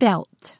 belt.